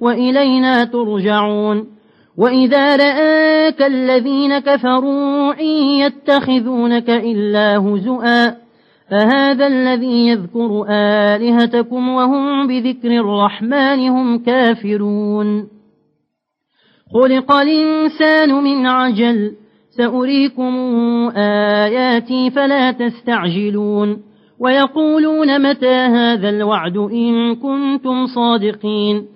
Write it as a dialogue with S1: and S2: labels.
S1: وإلينا ترجعون. وإذا رآك الذين كفروا إن يتخذونك إلا هزؤا فهذا الذي يذكر آلهتكم وهم بذكر الرحمن هم كافرون. خلق الإنسان من عجل سأريكم آياتي فلا تستعجلون. ويقولون متى هذا الوعد إن كنتم صادقين؟